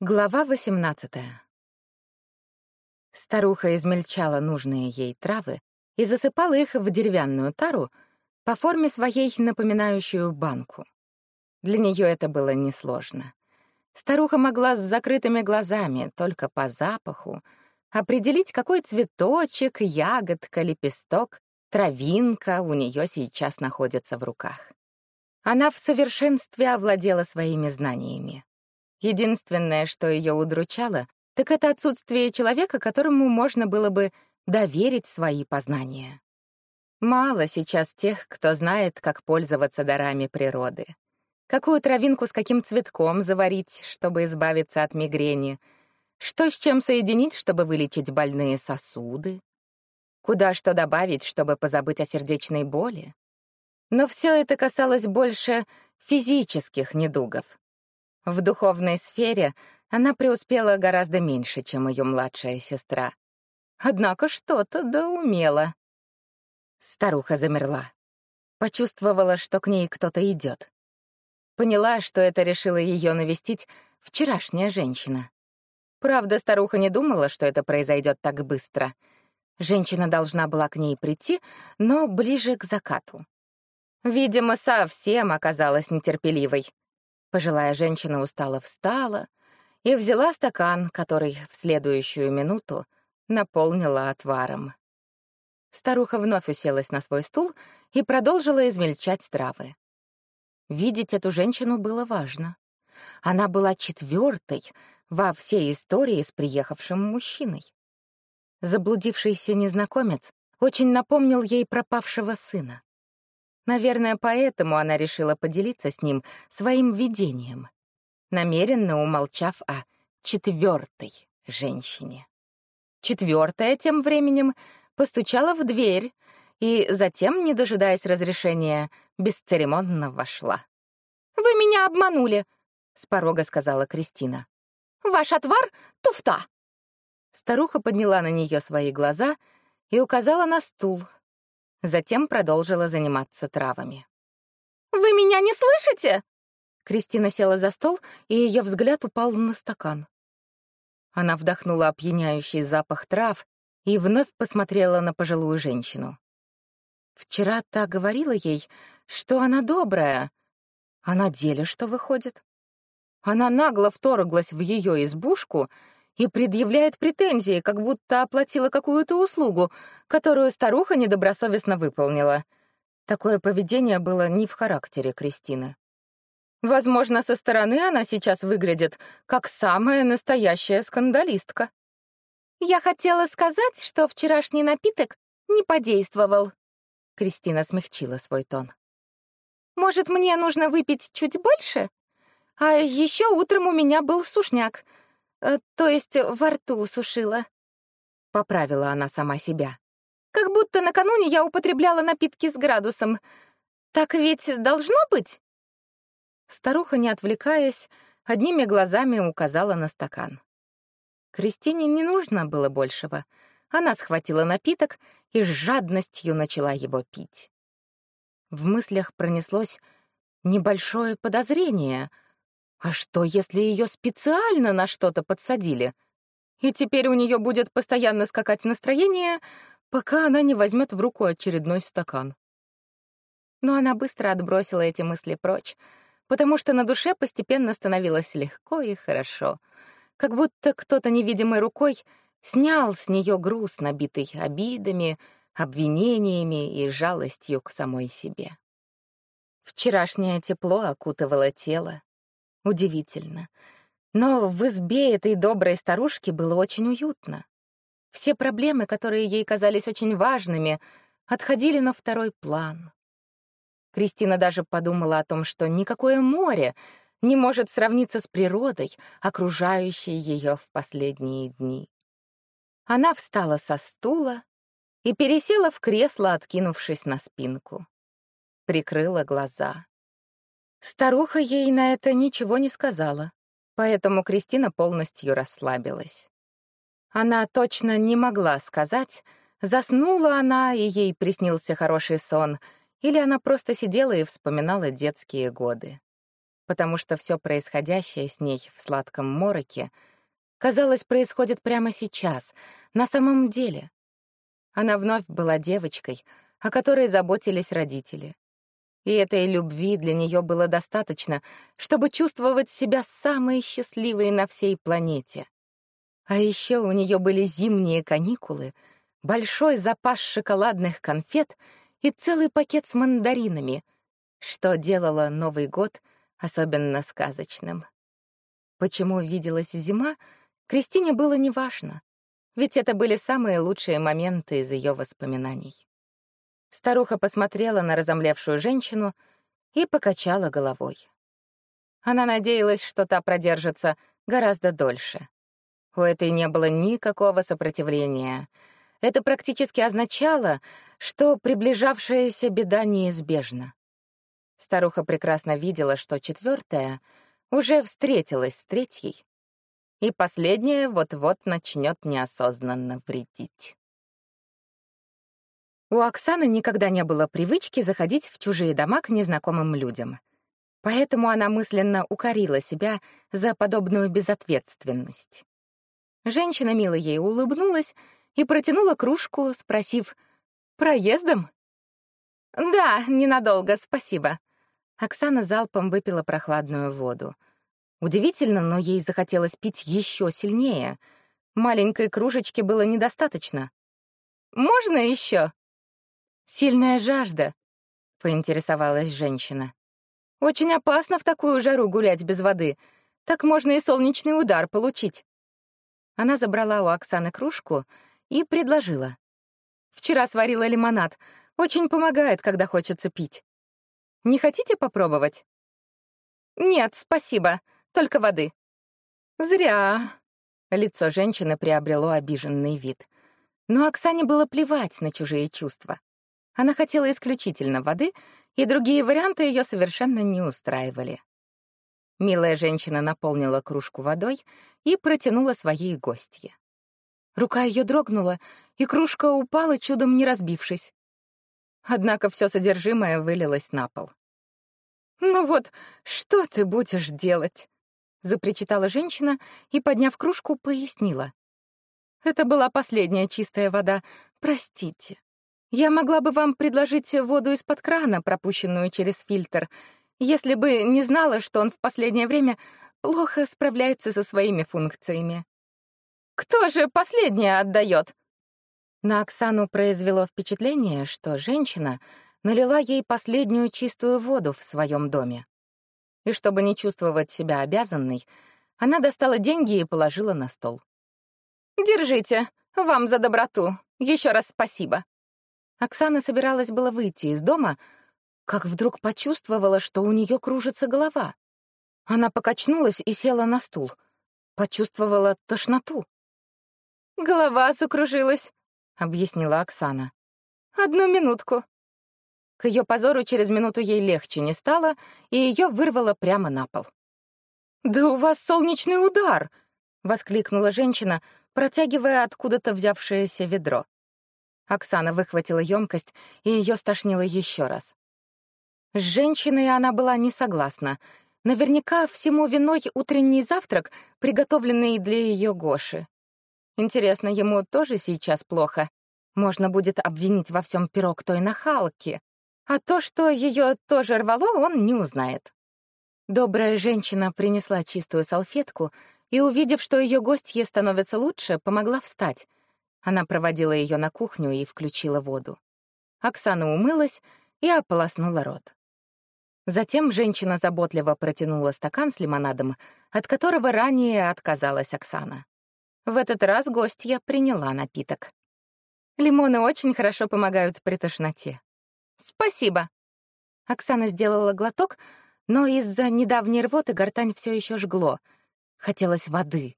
Глава 18. Старуха измельчала нужные ей травы и засыпала их в деревянную тару, по форме своей напоминающую банку. Для нее это было несложно. Старуха могла с закрытыми глазами, только по запаху, определить, какой цветочек, ягодка, лепесток, травинка у нее сейчас находится в руках. Она в совершенстве овладела своими знаниями. Единственное, что ее удручало, так это отсутствие человека, которому можно было бы доверить свои познания. Мало сейчас тех, кто знает, как пользоваться дарами природы. Какую травинку с каким цветком заварить, чтобы избавиться от мигрени, что с чем соединить, чтобы вылечить больные сосуды, куда что добавить, чтобы позабыть о сердечной боли. Но все это касалось больше физических недугов, в духовной сфере она преуспела гораздо меньше, чем ее младшая сестра. Однако что-то да умела. Старуха замерла. Почувствовала, что к ней кто-то идет. Поняла, что это решила ее навестить вчерашняя женщина. Правда, старуха не думала, что это произойдет так быстро. Женщина должна была к ней прийти, но ближе к закату. Видимо, совсем оказалась нетерпеливой. Пожилая женщина устало встала и взяла стакан, который в следующую минуту наполнила отваром. Старуха вновь уселась на свой стул и продолжила измельчать травы. Видеть эту женщину было важно. Она была четвертой во всей истории с приехавшим мужчиной. Заблудившийся незнакомец очень напомнил ей пропавшего сына. Наверное, поэтому она решила поделиться с ним своим видением, намеренно умолчав о четвертой женщине. Четвертая тем временем постучала в дверь и затем, не дожидаясь разрешения, бесцеремонно вошла. «Вы меня обманули», — с порога сказала Кристина. «Ваш отвар — туфта». Старуха подняла на нее свои глаза и указала на стул, Затем продолжила заниматься травами. «Вы меня не слышите?» Кристина села за стол, и ее взгляд упал на стакан. Она вдохнула опьяняющий запах трав и вновь посмотрела на пожилую женщину. Вчера та говорила ей, что она добрая, а на деле что выходит? Она нагло вторглась в ее избушку и предъявляет претензии, как будто оплатила какую-то услугу, которую старуха недобросовестно выполнила. Такое поведение было не в характере Кристины. Возможно, со стороны она сейчас выглядит как самая настоящая скандалистка. «Я хотела сказать, что вчерашний напиток не подействовал», — Кристина смягчила свой тон. «Может, мне нужно выпить чуть больше? А еще утром у меня был сушняк — то есть во рту сушила. Поправила она сама себя. Как будто накануне я употребляла напитки с градусом. Так ведь должно быть? Старуха, не отвлекаясь, одними глазами указала на стакан. Кристине не нужно было большего. Она схватила напиток и с жадностью начала его пить. В мыслях пронеслось небольшое подозрение — а что, если ее специально на что-то подсадили? И теперь у нее будет постоянно скакать настроение, пока она не возьмет в руку очередной стакан. Но она быстро отбросила эти мысли прочь, потому что на душе постепенно становилось легко и хорошо, как будто кто-то невидимой рукой снял с нее груз, набитый обидами, обвинениями и жалостью к самой себе. Вчерашнее тепло окутывало тело, Удивительно. Но в избе этой доброй старушки было очень уютно. Все проблемы, которые ей казались очень важными, отходили на второй план. Кристина даже подумала о том, что никакое море не может сравниться с природой, окружающей ее в последние дни. Она встала со стула и пересела в кресло, откинувшись на спинку. Прикрыла глаза. Старуха ей на это ничего не сказала, поэтому Кристина полностью расслабилась. Она точно не могла сказать, заснула она, и ей приснился хороший сон, или она просто сидела и вспоминала детские годы. потому что все происходящее с ней в сладком мороке, казалось, происходит прямо сейчас, на самом деле. Она вновь была девочкой, о которой заботились родители. И этой любви для нее было достаточно, чтобы чувствовать себя самой счастливой на всей планете. А еще у нее были зимние каникулы, большой запас шоколадных конфет и целый пакет с мандаринами, что делало Новый год особенно сказочным. Почему виделась зима, Кристине было неважно, ведь это были самые лучшие моменты из ее воспоминаний. Старуха посмотрела на разомлевшую женщину и покачала головой. Она надеялась, что та продержится гораздо дольше. У этой не было никакого сопротивления. Это практически означало, что приближавшаяся беда неизбежна. Старуха прекрасно видела, что четвертая уже встретилась с третьей, и последняя вот-вот начнет неосознанно вредить. У Оксаны никогда не было привычки заходить в чужие дома к незнакомым людям. Поэтому она мысленно укорила себя за подобную безответственность. Женщина мило ей улыбнулась и протянула кружку, спросив «Проездом?» «Да, ненадолго, спасибо». Оксана залпом выпила прохладную воду. Удивительно, но ей захотелось пить еще сильнее. Маленькой кружечки было недостаточно. «Можно еще?» «Сильная жажда», — поинтересовалась женщина. «Очень опасно в такую жару гулять без воды. Так можно и солнечный удар получить». Она забрала у Оксаны кружку и предложила. «Вчера сварила лимонад. Очень помогает, когда хочется пить. Не хотите попробовать?» «Нет, спасибо. Только воды». «Зря». Лицо женщины приобрело обиженный вид. Но Оксане было плевать на чужие чувства. Она хотела исключительно воды, и другие варианты ее совершенно не устраивали. Милая женщина наполнила кружку водой и протянула своей гостье. Рука ее дрогнула, и кружка упала, чудом не разбившись. Однако все содержимое вылилось на пол. «Ну вот, что ты будешь делать?» — запричитала женщина и, подняв кружку, пояснила. «Это была последняя чистая вода. Простите». Я могла бы вам предложить воду из-под крана, пропущенную через фильтр, если бы не знала, что он в последнее время плохо справляется со своими функциями. Кто же последнее отдает? На Оксану произвело впечатление, что женщина налила ей последнюю чистую воду в своем доме. И чтобы не чувствовать себя обязанной, она достала деньги и положила на стол. «Держите, вам за доброту. Еще раз спасибо». Оксана собиралась было выйти из дома, как вдруг почувствовала, что у нее кружится голова. Она покачнулась и села на стул. Почувствовала тошноту. «Голова закружилась», — объяснила Оксана. «Одну минутку». К ее позору через минуту ей легче не стало, и ее вырвало прямо на пол. «Да у вас солнечный удар!» — воскликнула женщина, протягивая откуда-то взявшееся ведро. Оксана выхватила емкость, и ее стошнило еще раз. С женщиной она была не согласна. Наверняка всему виной утренний завтрак, приготовленный для ее Гоши. Интересно, ему тоже сейчас плохо? Можно будет обвинить во всем пирог той нахалки. А то, что ее тоже рвало, он не узнает. Добрая женщина принесла чистую салфетку и, увидев, что ее гостье становится лучше, помогла встать. Она проводила ее на кухню и включила воду. Оксана умылась и ополоснула рот. Затем женщина заботливо протянула стакан с лимонадом, от которого ранее отказалась Оксана. В этот раз гостья приняла напиток. Лимоны очень хорошо помогают при тошноте. Спасибо. Оксана сделала глоток, но из-за недавней рвоты гортань все еще жгло. Хотелось воды.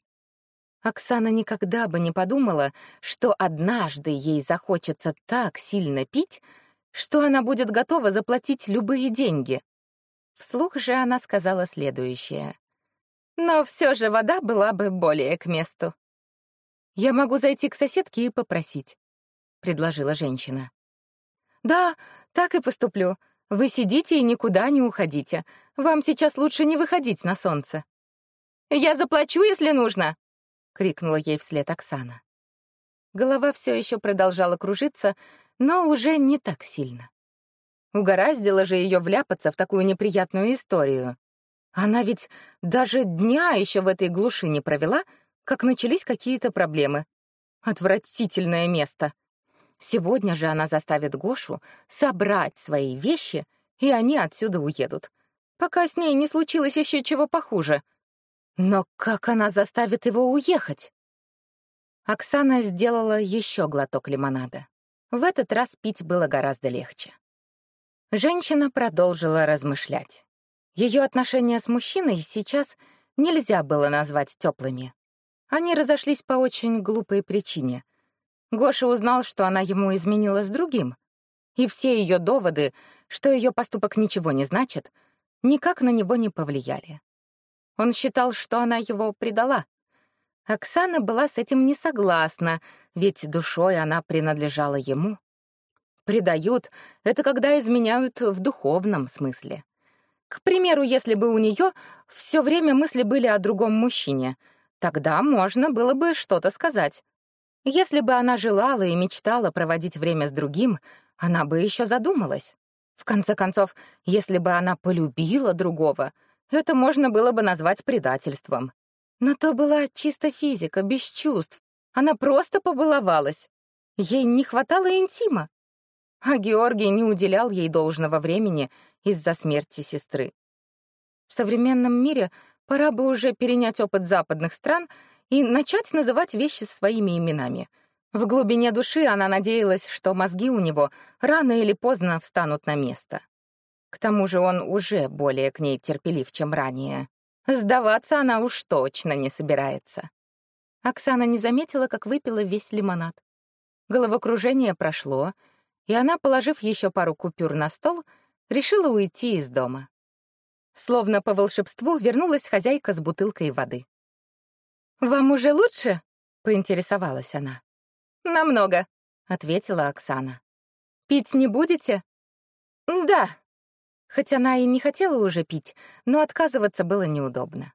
Оксана никогда бы не подумала, что однажды ей захочется так сильно пить, что она будет готова заплатить любые деньги. Вслух же она сказала следующее. «Но все же вода была бы более к месту». «Я могу зайти к соседке и попросить», — предложила женщина. «Да, так и поступлю. Вы сидите и никуда не уходите. Вам сейчас лучше не выходить на солнце. Я заплачу, если нужно, крикнула ей вслед Оксана. Голова все еще продолжала кружиться, но уже не так сильно. Угораздило же ее вляпаться в такую неприятную историю. Она ведь даже дня еще в этой глуши не провела, как начались какие-то проблемы. Отвратительное место. Сегодня же она заставит Гошу собрать свои вещи, и они отсюда уедут пока с ней не случилось еще чего похуже. Но как она заставит его уехать? Оксана сделала еще глоток лимонада. В этот раз пить было гораздо легче. Женщина продолжила размышлять. Ее отношения с мужчиной сейчас нельзя было назвать теплыми. Они разошлись по очень глупой причине. Гоша узнал, что она ему изменила с другим, и все ее доводы, что ее поступок ничего не значит, никак на него не повлияли. Он считал, что она его предала. Оксана была с этим не согласна, ведь душой она принадлежала ему. Предают — это когда изменяют в духовном смысле. К примеру, если бы у нее все время мысли были о другом мужчине, тогда можно было бы что-то сказать. Если бы она желала и мечтала проводить время с другим, она бы еще задумалась. В конце концов, если бы она полюбила другого, это можно было бы назвать предательством. Но то была чисто физика, без чувств. Она просто побаловалась. Ей не хватало интима. А Георгий не уделял ей должного времени из-за смерти сестры. В современном мире пора бы уже перенять опыт западных стран и начать называть вещи своими именами — в глубине души она надеялась, что мозги у него рано или поздно встанут на место. К тому же он уже более к ней терпелив, чем ранее. Сдаваться она уж точно не собирается. Оксана не заметила, как выпила весь лимонад. Головокружение прошло, и она, положив еще пару купюр на стол, решила уйти из дома. Словно по волшебству вернулась хозяйка с бутылкой воды. «Вам уже лучше?» — поинтересовалась она. «Намного», — ответила Оксана. «Пить не будете?» «Да». Хоть она и не хотела уже пить, но отказываться было неудобно.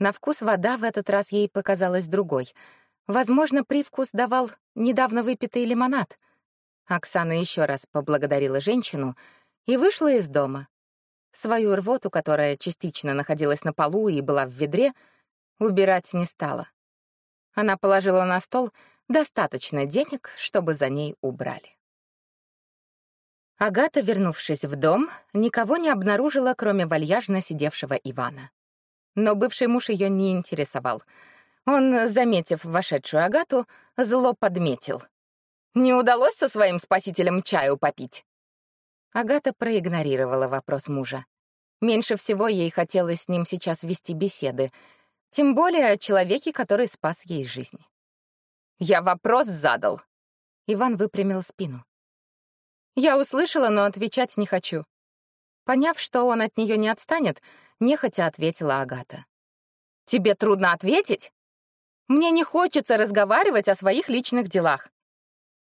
На вкус вода в этот раз ей показалась другой. Возможно, привкус давал недавно выпитый лимонад. Оксана еще раз поблагодарила женщину и вышла из дома. Свою рвоту, которая частично находилась на полу и была в ведре, убирать не стала. Она положила на стол достаточно денег, чтобы за ней убрали. Агата, вернувшись в дом, никого не обнаружила, кроме вальяжно сидевшего Ивана. Но бывший муж ее не интересовал. Он, заметив вошедшую Агату, зло подметил. «Не удалось со своим спасителем чаю попить?» Агата проигнорировала вопрос мужа. Меньше всего ей хотелось с ним сейчас вести беседы, тем более о человеке, который спас ей жизнь. Я вопрос задал. Иван выпрямил спину. Я услышала, но отвечать не хочу. Поняв, что он от нее не отстанет, нехотя ответила Агата. Тебе трудно ответить? Мне не хочется разговаривать о своих личных делах.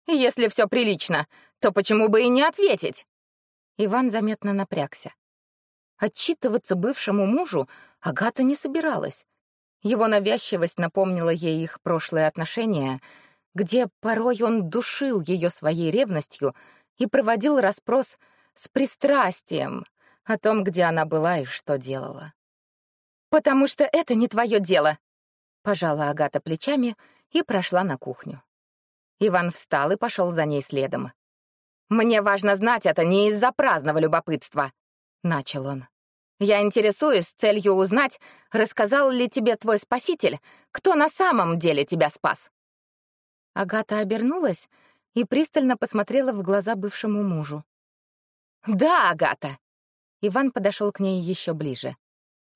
Если все прилично, то почему бы и не ответить? Иван заметно напрягся. Отчитываться бывшему мужу Агата не собиралась. Его навязчивость напомнила ей их прошлые отношения, где порой он душил ее своей ревностью и проводил расспрос с пристрастием о том, где она была и что делала. «Потому что это не твое дело», — пожала Агата плечами и прошла на кухню. Иван встал и пошел за ней следом. «Мне важно знать это не из-за праздного любопытства», — начал он. Я интересуюсь с целью узнать, рассказал ли тебе твой спаситель, кто на самом деле тебя спас. Агата обернулась и пристально посмотрела в глаза бывшему мужу. Да, Агата. Иван подошел к ней еще ближе.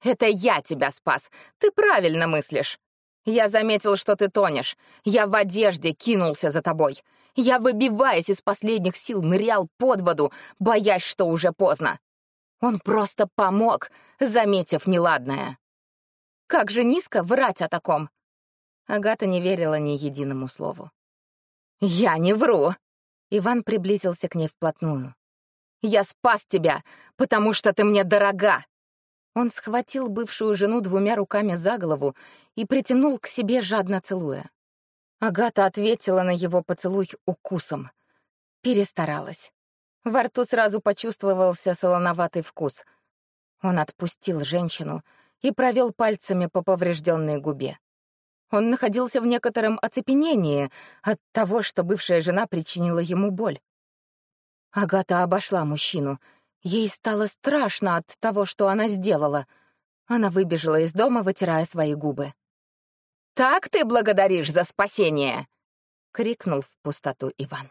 Это я тебя спас. Ты правильно мыслишь. Я заметил, что ты тонешь. Я в одежде кинулся за тобой. Я, выбиваясь из последних сил, нырял под воду, боясь, что уже поздно. Он просто помог, заметив неладное. Как же низко врать о таком? Агата не верила ни единому слову. «Я не вру!» Иван приблизился к ней вплотную. «Я спас тебя, потому что ты мне дорога, Он схватил бывшую жену двумя руками за голову и притянул к себе, жадно целуя. Агата ответила на его поцелуй укусом. Перестаралась. Во рту сразу почувствовался солоноватый вкус. Он отпустил женщину и провел пальцами по поврежденной губе. Он находился в некотором оцепенении от того, что бывшая жена причинила ему боль. Агата обошла мужчину. Ей стало страшно от того, что она сделала. Она выбежала из дома, вытирая свои губы. «Так ты благодаришь за спасение!» — крикнул в пустоту Иван.